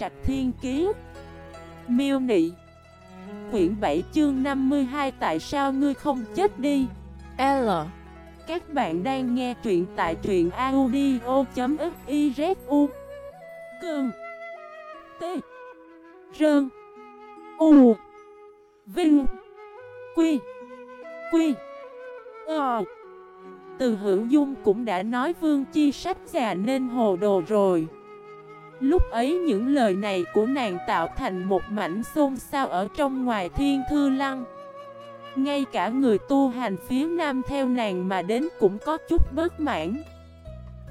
Trạch Thiên Kiế Miêu Nị. Quyển 7 chương 52 Tại sao ngươi không chết đi? L. Các bạn đang nghe truyện tại truyện audio.xyzu Cơn T. Rơn. U. Vinh. Quy. Quy. Ờ. Từ hữu dung cũng đã nói vương chi sách già nên hồ đồ rồi. Lúc ấy những lời này của nàng tạo thành một mảnh xôn xao ở trong ngoài thiên thư lăng. Ngay cả người tu hành phía nam theo nàng mà đến cũng có chút bất mãn.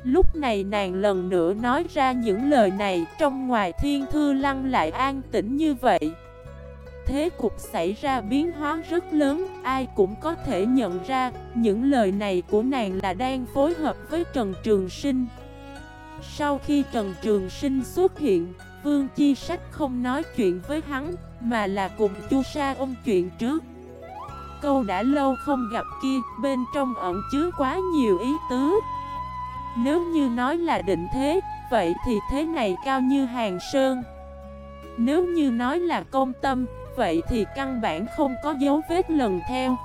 Lúc này nàng lần nữa nói ra những lời này trong ngoài thiên thư lăng lại an tĩnh như vậy. Thế cục xảy ra biến hóa rất lớn, ai cũng có thể nhận ra những lời này của nàng là đang phối hợp với Trần Trường Sinh sau khi Trần Trường Sinh xuất hiện, Vương Chi Sách không nói chuyện với hắn, mà là cùng Chu Sa ôm chuyện trước. Câu đã lâu không gặp kia, bên trong ẩn chứa quá nhiều ý tứ. Nếu như nói là định thế, vậy thì thế này cao như hàng sơn. Nếu như nói là công tâm, vậy thì căn bản không có dấu vết lần theo.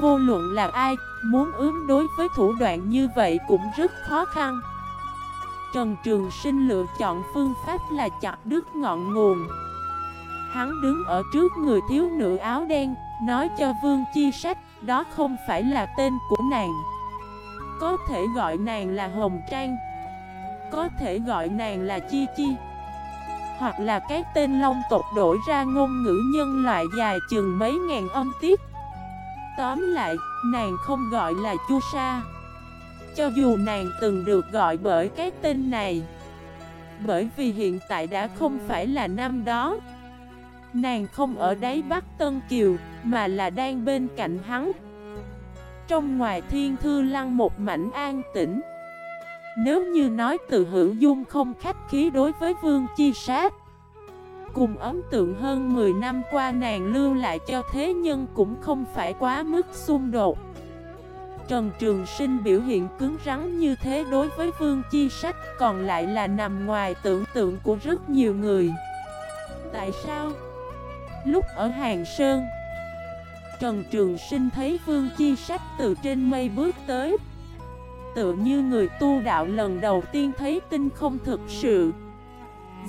Vô luận là ai, muốn ứng đối với thủ đoạn như vậy cũng rất khó khăn. Trần Trường Sinh lựa chọn phương pháp là chặt đứt ngọn nguồn. Hắn đứng ở trước người thiếu nữ áo đen Nói cho Vương Chi Sách Đó không phải là tên của nàng. Có thể gọi nàng là Hồng Trang Có thể gọi nàng là Chi Chi Hoặc là cái tên long tộc đổi ra ngôn ngữ nhân loại dài chừng mấy ngàn âm tiết. Tóm lại, nàng không gọi là Chu Sa cho dù nàng từng được gọi bởi cái tên này, Bởi vì hiện tại đã không phải là năm đó. Nàng không ở đáy Bắc Tân Kiều, Mà là đang bên cạnh hắn. Trong ngoài thiên thư lăng một mảnh an tĩnh. Nếu như nói từ hữu dung không khách khí đối với vương chi sát, Cùng ấn tượng hơn 10 năm qua nàng lưu lại cho thế nhân cũng không phải quá mức xung đột. Trần Trường Sinh biểu hiện cứng rắn như thế đối với Vương Chi Sách còn lại là nằm ngoài tưởng tượng của rất nhiều người. Tại sao? Lúc ở Hàng Sơn, Trần Trường Sinh thấy Vương Chi Sách từ trên mây bước tới. Tựa như người tu đạo lần đầu tiên thấy tinh không thực sự.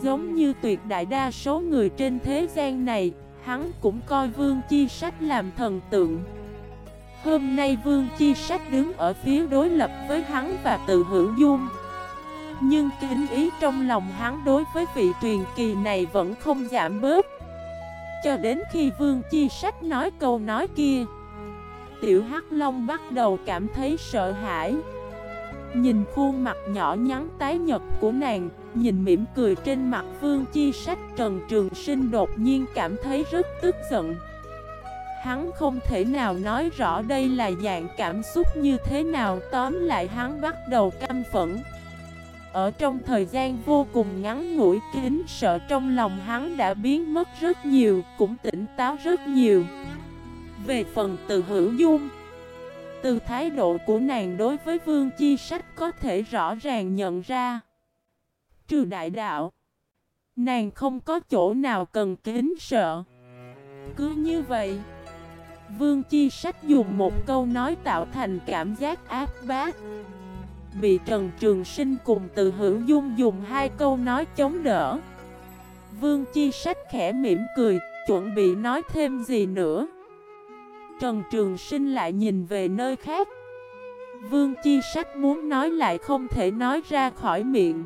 Giống như tuyệt đại đa số người trên thế gian này, hắn cũng coi Vương Chi Sách làm thần tượng. Hôm nay Vương Chi Sách đứng ở phía đối lập với hắn và tự hữu dung. Nhưng kính ý trong lòng hắn đối với vị truyền kỳ này vẫn không giảm bớt. Cho đến khi Vương Chi Sách nói câu nói kia, Tiểu Hắc Long bắt đầu cảm thấy sợ hãi. Nhìn khuôn mặt nhỏ nhắn tái nhật của nàng, Nhìn mỉm cười trên mặt Vương Chi Sách, Trần Trường Sinh đột nhiên cảm thấy rất tức giận. Hắn không thể nào nói rõ đây là dạng cảm xúc như thế nào, Tóm lại hắn bắt đầu căm phẫn. Ở trong thời gian vô cùng ngắn ngủi, kính sợ trong lòng hắn đã biến mất rất nhiều, Cũng tỉnh táo rất nhiều. Về phần từ hữu dung, Từ thái độ của nàng đối với vương chi sách có thể rõ ràng nhận ra. Trừ đại đạo, Nàng không có chỗ nào cần kính sợ. Cứ như vậy Vương Chi Sách dùng một câu nói tạo thành cảm giác ác bát Bị Trần Trường Sinh cùng từ hữu dung dùng hai câu nói chống đỡ. Vương Chi Sách khẽ mỉm cười, chuẩn bị nói thêm gì nữa. Trần Trường Sinh lại nhìn về nơi khác. Vương Chi Sách muốn nói lại không thể nói ra khỏi miệng.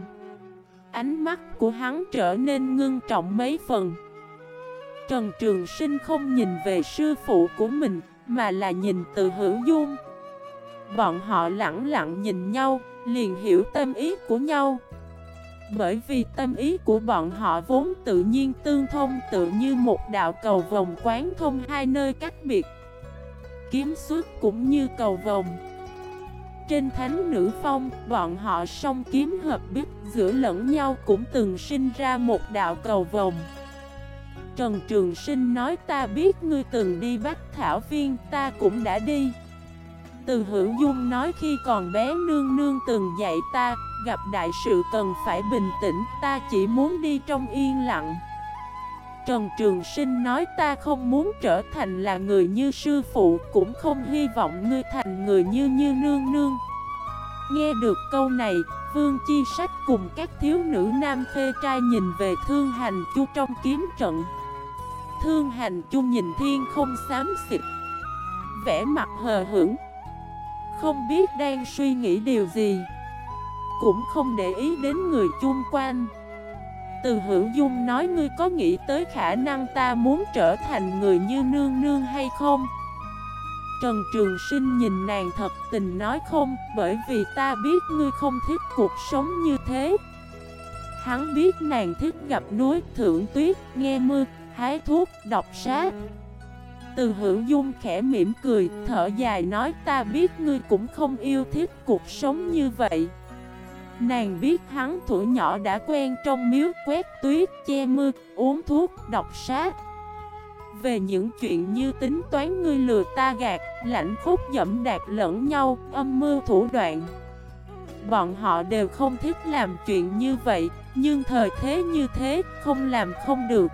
Ánh mắt của hắn trở nên ngưng trọng mấy phần. Trần Trường Sinh không nhìn về sư phụ của mình, mà là nhìn từ hữu dung. Bọn họ lặng lặng nhìn nhau, liền hiểu tâm ý của nhau. Bởi vì tâm ý của bọn họ vốn tự nhiên tương thông tự như một đạo cầu vòng quán thông hai nơi cách biệt. Kiếm suốt cũng như cầu vòng. Trên thánh nữ phong, bọn họ song kiếm hợp biết giữa lẫn nhau cũng từng sinh ra một đạo cầu vòng. Trần Trường Sinh nói ta biết ngươi từng đi Bách Thảo Viên, ta cũng đã đi. Từ hữu dung nói khi còn bé nương nương từng dạy ta, gặp đại sự cần phải bình tĩnh Ta chỉ muốn đi trong yên lặng. Trần Trường Sinh nói ta không muốn trở thành là người như sư phụ Cũng không hy vọng ngươi thành người như như nương nương. Nghe được câu này, Vương Chi Sách cùng các thiếu nữ nam khê trai nhìn về Thương Hành Chu trong kiếm trận. Thương Hành Chu nhìn thiên không xám xịt. Vẽ mặt hờ hững. Không biết đang suy nghĩ điều gì. Cũng không để ý đến người chung quanh. Từ hữu dung nói ngươi có nghĩ tới khả năng ta muốn trở thành người như nương nương hay không? Trần Trường Sinh nhìn nàng thật tình nói không Bởi vì ta biết ngươi không thích cuộc sống như thế. Hắn biết nàng thích gặp núi, thượng tuyết, nghe mưa, hái thuốc, đọc sát Từ hữu dung khẽ mỉm cười, thở dài nói ta biết ngươi cũng không yêu thích cuộc sống như vậy. Nàng biết hắn tuổi nhỏ đã quen trong miếu quét tuyết, che mưa, uống thuốc, đọc sát Về những chuyện như tính toán ngươi lừa ta gạt, lạnh khúc dẫm đạt lẫn nhau, âm mưu thủ đoạn. Bọn họ đều không thích làm chuyện như vậy, nhưng thời thế như thế, không làm không được.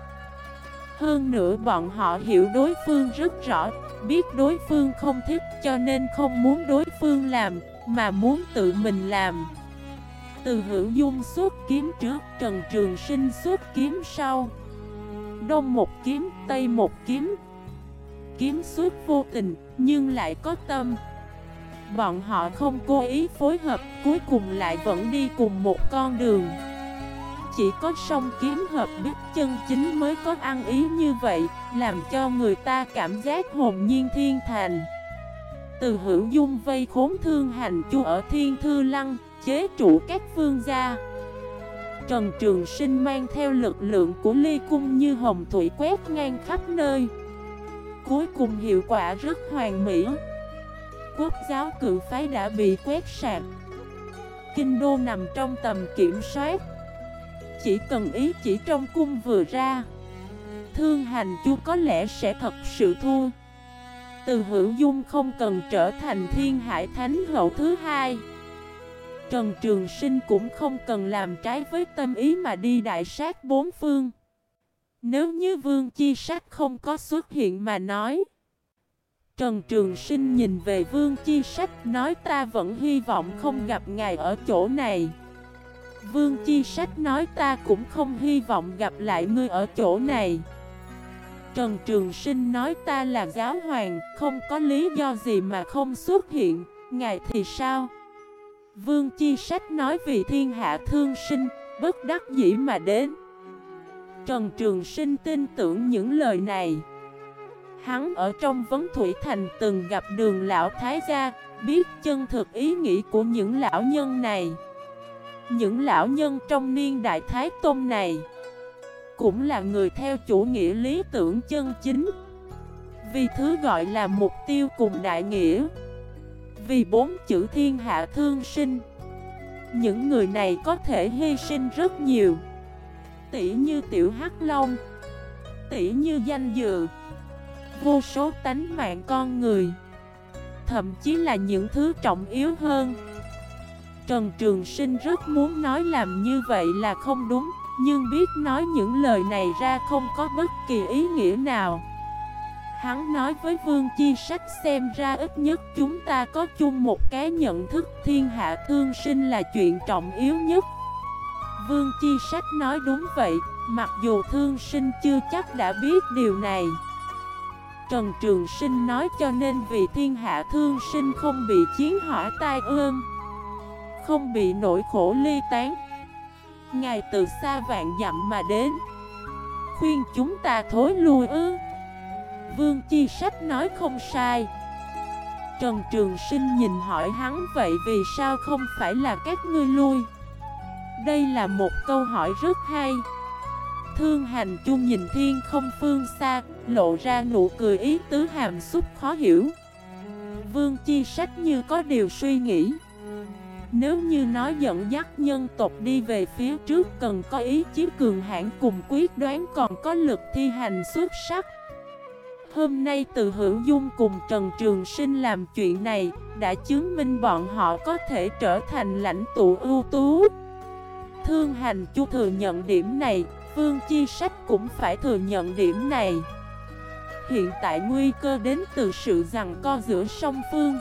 Hơn nữa bọn họ hiểu đối phương rất rõ, biết đối phương không thích cho nên không muốn đối phương làm, mà muốn tự mình làm. Từ hữu dung suốt kiếm trước Trần Trường Sinh suốt kiếm sau. Đông một kiếm, Tây một kiếm. Kiếm suốt vô tình, nhưng lại có tâm. Bọn họ không cố ý phối hợp Cuối cùng lại vẫn đi cùng một con đường. Chỉ có song kiếm hợp biết chân chính mới có ăn ý như vậy, Làm cho người ta cảm giác hồn nhiên thiên thành. Từ hữu dung vây khốn thương hành chu ở thiên thư lăng, chế trụ các phương gia. Trần Trường Sinh mang theo lực lượng của ly cung như hồng thủy quét ngang khắp nơi. Cuối cùng hiệu quả rất hoàn mỹ. Quốc giáo cự phái đã bị quét sạc. Kinh đô nằm trong tầm kiểm soát. Chỉ cần ý chỉ trong cung vừa ra Thương hành chu có lẽ sẽ thật sự thua Từ hữu dung không cần trở thành thiên hải thánh hậu thứ hai Trần Trường Sinh cũng không cần làm trái với tâm ý mà đi đại sát bốn phương. Nếu như Vương Chi Sát không có xuất hiện mà nói. Trần Trường Sinh nhìn về Vương Chi Sách nói ta vẫn hy vọng không gặp ngài ở chỗ này. Vương Chi Sách nói ta cũng không hy vọng gặp lại ngươi ở chỗ này. Trần Trường Sinh nói ta là giáo hoàng, không có lý do gì mà không xuất hiện, ngài thì sao? Vương Chi Sách nói vì thiên hạ thương sinh, bất đắc dĩ mà đến. Trần Trường Sinh tin tưởng những lời này. Hắn ở trong Vấn Thủy Thành từng gặp đường lão Thái gia, biết chân thực ý nghĩ của những lão nhân này. Những lão nhân trong niên đại Thái Tôn này, cũng là người theo chủ nghĩa lý tưởng chân chính. Vì thứ gọi là mục tiêu cùng đại nghĩa. Vì bốn chữ thiên hạ thương sinh, Những người này có thể hy sinh rất nhiều Tỷ như tiểu hắc long, Tỷ như danh dự, Vô số tánh mạng con người, Thậm chí là những thứ trọng yếu hơn Trần Trường Sinh rất muốn nói làm như vậy là không đúng Nhưng biết nói những lời này ra không có bất kỳ ý nghĩa nào Hắn nói với Vương Chi Sách xem ra ít nhất chúng ta có chung một cái nhận thức thiên hạ thương sinh là chuyện trọng yếu nhất. Vương Chi Sách nói đúng vậy, mặc dù thương sinh chưa chắc đã biết điều này. Trần Trường Sinh nói cho nên vì thiên hạ thương sinh không bị chiến hỏa tai ương, không bị nỗi khổ ly tán. Ngài từ xa vạn dặm mà đến, khuyên chúng ta thối lui ư. Vương Chi Sách nói không sai. Trần Trường Sinh nhìn hỏi hắn vậy vì sao không phải là các ngươi lui? Đây là một câu hỏi rất hay. Thương hành chung nhìn thiên không phương xa Lộ ra nụ cười ý tứ hàm xúc khó hiểu. Vương Chi Sách như có điều suy nghĩ. Nếu như nói dẫn dắt nhân tộc đi về phía trước Cần có ý chí cường hãn cùng quyết đoán còn có lực thi hành xuất sắc. Hôm nay từ hữu dung cùng Trần Trường Sinh làm chuyện này Đã chứng minh bọn họ có thể trở thành lãnh tụ ưu tú. Thương hành chu thừa nhận điểm này, Vương Chi Sách cũng phải thừa nhận điểm này. Hiện tại nguy cơ đến từ sự rằng co giữa song phương.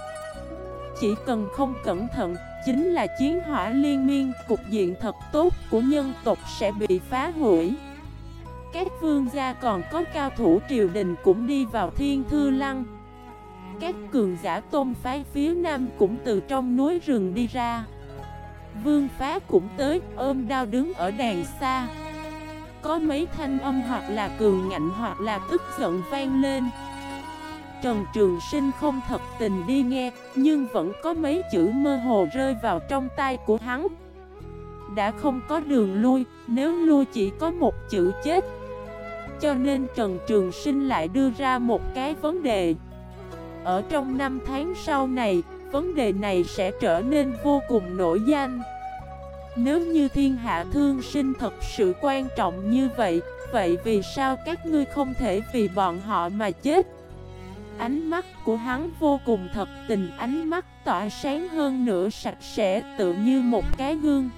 Chỉ cần không cẩn thận Chính là chiến hỏa liên miên, Cục diện thật tốt của nhân tộc sẽ bị phá hủy. Các vương gia còn có cao thủ triều đình cũng đi vào thiên thư lăng. Các cường giả tôn phái phía nam cũng từ trong núi rừng đi ra. Vương phá cũng tới, ôm đao đứng ở đàn xa. Có mấy thanh âm hoặc là cường ngạnh hoặc là tức giận vang lên. Trần Trường Sinh không thật tình đi nghe, Nhưng vẫn có mấy chữ mơ hồ rơi vào trong tay của hắn. Đã không có đường lui, Nếu lui chỉ có một chữ chết. Cho nên Trần Trường Sinh lại đưa ra một cái vấn đề. Ở trong năm tháng sau này, Vấn đề này sẽ trở nên vô cùng nổi danh. Nếu như thiên hạ thương sinh thật sự quan trọng như vậy Vậy vì sao các ngươi không thể vì bọn họ mà chết? Ánh mắt của hắn vô cùng thật, tình Ánh mắt tỏa sáng hơn nữa sạch sẽ tự như một cái gương.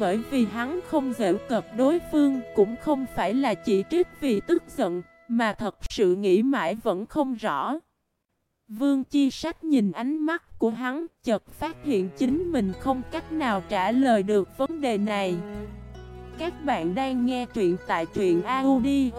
Bởi vì hắn không dễ cập đối phương, Cũng không phải là chỉ trích vì tức giận, Mà thật sự nghĩ mãi vẫn không rõ. Vương Chi Sách nhìn ánh mắt của hắn, Chợt phát hiện chính mình không cách nào trả lời được vấn đề này. Các bạn đang nghe truyện tại truyện audio.fif